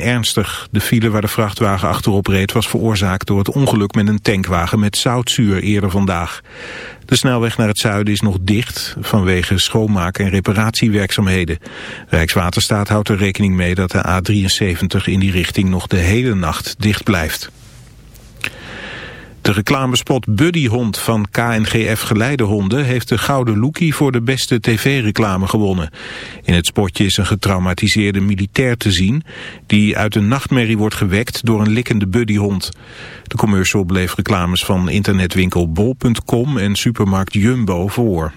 ernstig. De file waar de vrachtwagen achterop reed was veroorzaakt door het ongeluk met een tankwagen met zoutzuur eerder vandaag. De snelweg naar het zuiden is nog dicht vanwege schoonmaak- en reparatiewerkzaamheden. Rijkswaterstaat houdt er rekening mee dat de A73 in die richting nog de hele nacht dicht blijft. De reclamespot Buddyhond van KNGF Geleidehonden heeft de Gouden Lookie voor de beste tv-reclame gewonnen. In het spotje is een getraumatiseerde militair te zien die uit een nachtmerrie wordt gewekt door een likkende buddyhond. De commercial bleef reclames van internetwinkel bol.com en supermarkt Jumbo voor.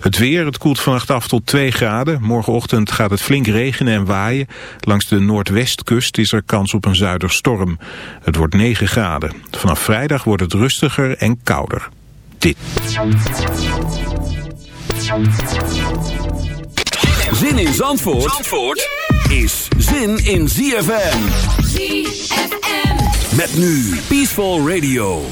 Het weer, het koelt vannacht af tot 2 graden. Morgenochtend gaat het flink regenen en waaien. Langs de noordwestkust is er kans op een zuiderstorm. Het wordt 9 graden. Vanaf vrijdag wordt het rustiger en kouder. Dit. Zin in Zandvoort, Zandvoort is zin in ZFM. ZFM. Met nu Peaceful Radio.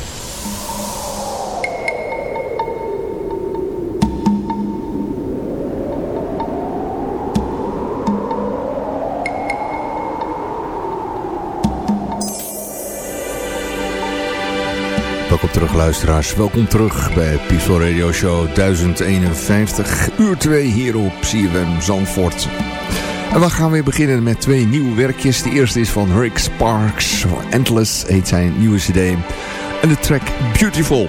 Welkom terug luisteraars, welkom terug bij Peaceful Radio Show 1051, uur 2 hier op CFM Zandvoort. En we gaan weer beginnen met twee nieuwe werkjes. De eerste is van Rick Sparks, Endless heet zijn nieuwe cd. En de track Beautiful.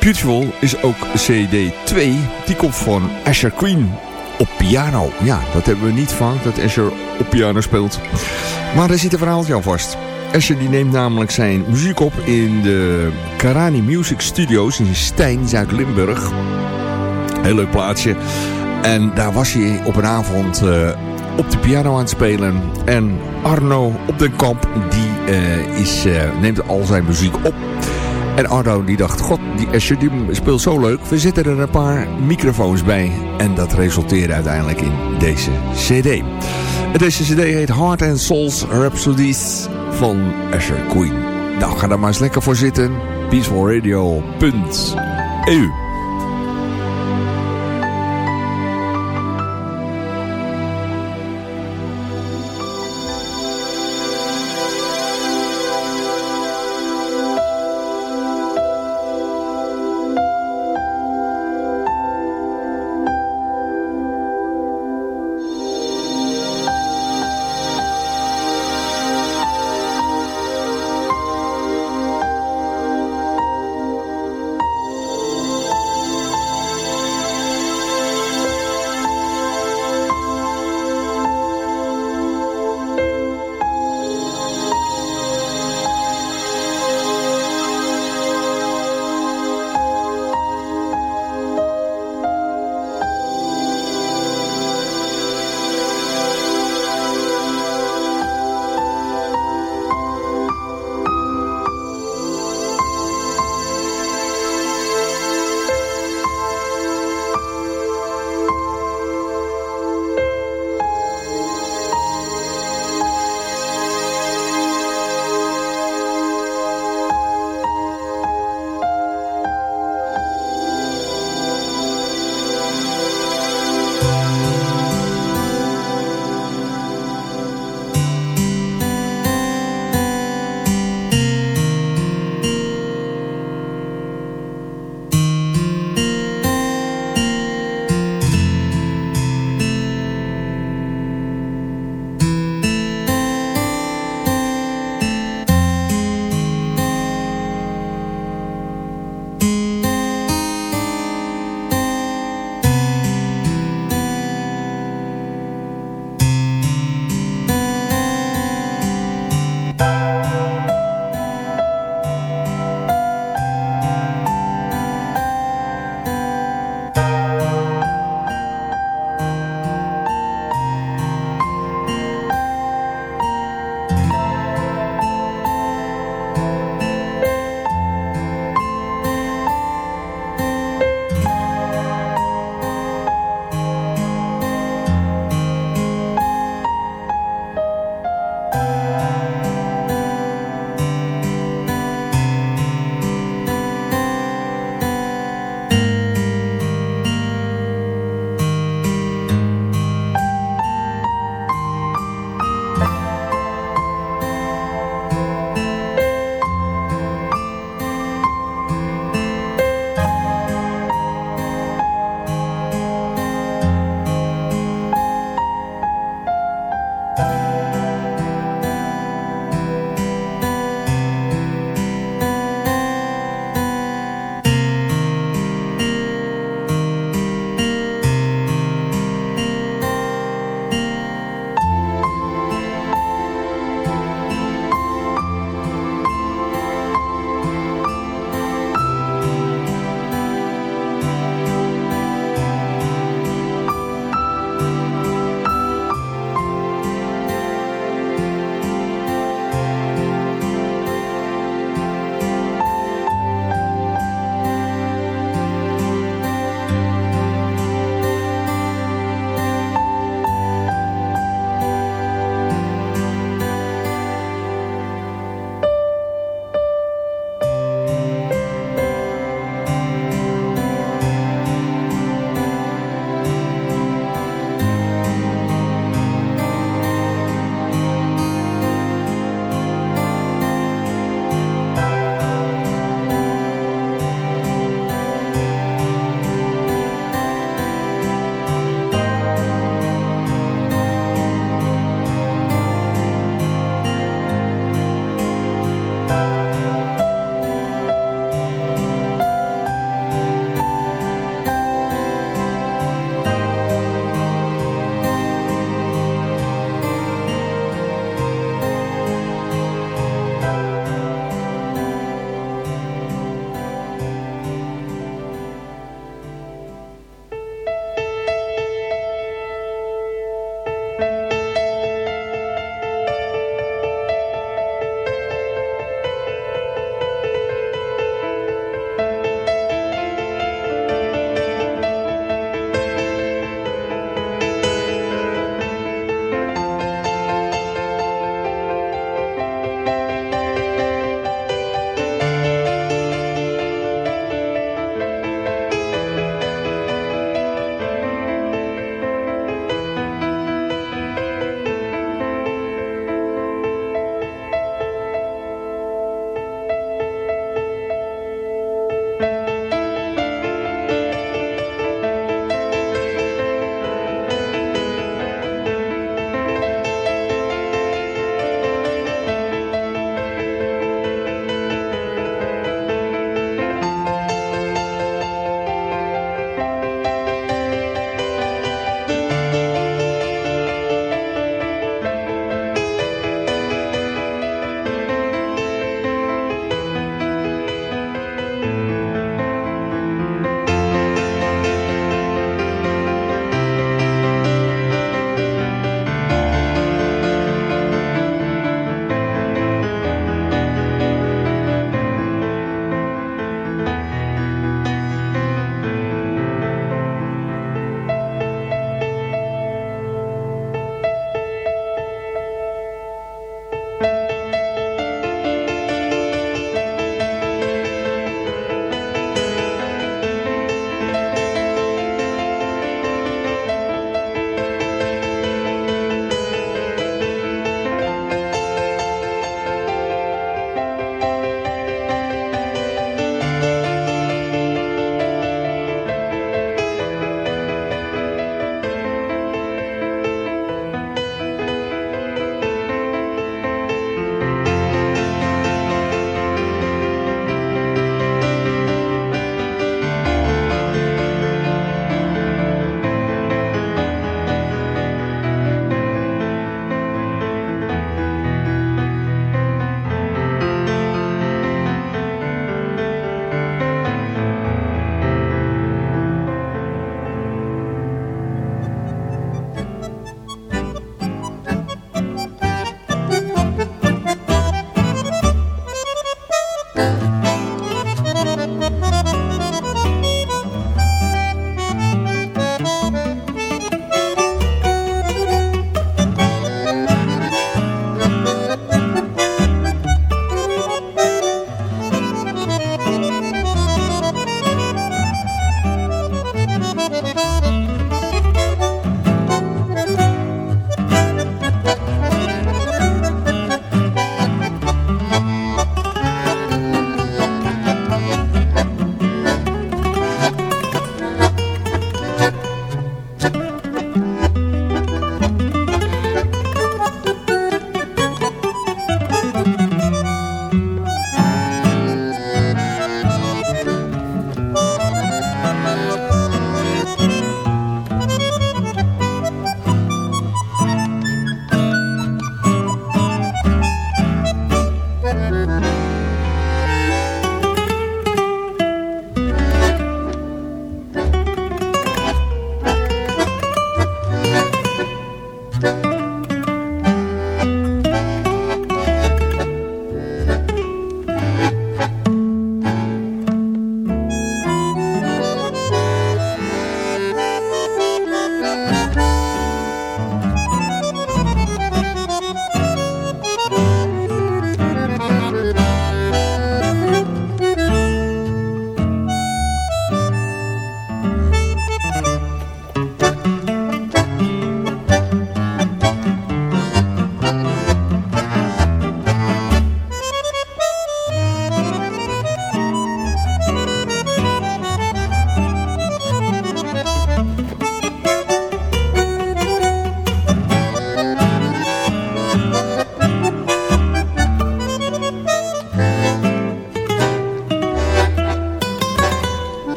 Beautiful is ook cd 2, die komt van Asher Queen op piano. Ja, dat hebben we niet vaak, dat Asher op piano speelt. Maar daar zit een verhaaltje aan vast. Asher die neemt namelijk zijn muziek op in de Karani Music Studios in Stijn, Zuid-Limburg. Heel leuk plaatsje. En daar was hij op een avond uh, op de piano aan het spelen. En Arno op den kamp die uh, is, uh, neemt al zijn muziek op. En Arno die dacht, god, die Asher die speelt zo leuk. We zetten er een paar microfoons bij. En dat resulteerde uiteindelijk in deze cd. Deze cd heet Heart and Souls Rhapsodies van Asher Queen. Nou, ga daar maar eens lekker voor zitten. peacefulradio.eu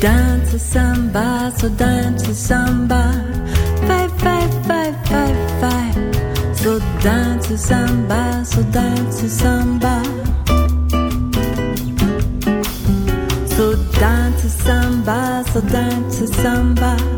dance samba, so dance samba. Five, five, five, five, five. So dance samba, so dance samba. So dance samba, so dance samba.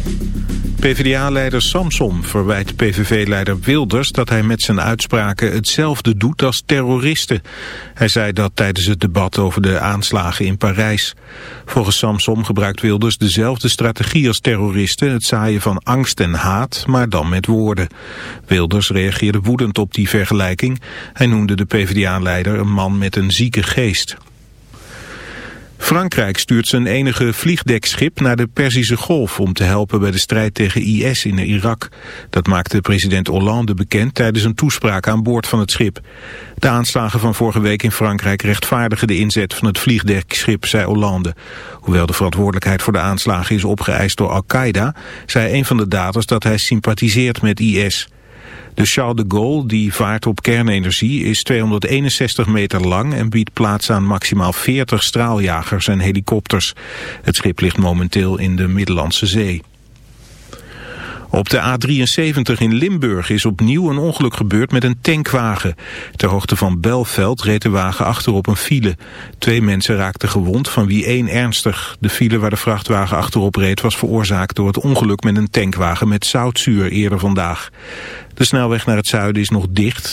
PvdA-leider Samsom verwijt PVV-leider Wilders dat hij met zijn uitspraken hetzelfde doet als terroristen. Hij zei dat tijdens het debat over de aanslagen in Parijs. Volgens Samsom gebruikt Wilders dezelfde strategie als terroristen, het zaaien van angst en haat, maar dan met woorden. Wilders reageerde woedend op die vergelijking. Hij noemde de PvdA-leider een man met een zieke geest. Frankrijk stuurt zijn enige vliegdekschip naar de Perzische Golf om te helpen bij de strijd tegen IS in Irak. Dat maakte president Hollande bekend tijdens een toespraak aan boord van het schip. De aanslagen van vorige week in Frankrijk rechtvaardigen de inzet van het vliegdekschip, zei Hollande. Hoewel de verantwoordelijkheid voor de aanslagen is opgeëist door Al-Qaeda, zei een van de daders dat hij sympathiseert met IS. De Charles de Gaulle, die vaart op kernenergie, is 261 meter lang en biedt plaats aan maximaal 40 straaljagers en helikopters. Het schip ligt momenteel in de Middellandse Zee. Op de A73 in Limburg is opnieuw een ongeluk gebeurd met een tankwagen. Ter hoogte van Belveld reed de wagen achter op een file. Twee mensen raakten gewond, van wie één ernstig. De file waar de vrachtwagen achterop reed was veroorzaakt door het ongeluk met een tankwagen met zoutzuur eerder vandaag. De snelweg naar het zuiden is nog dicht.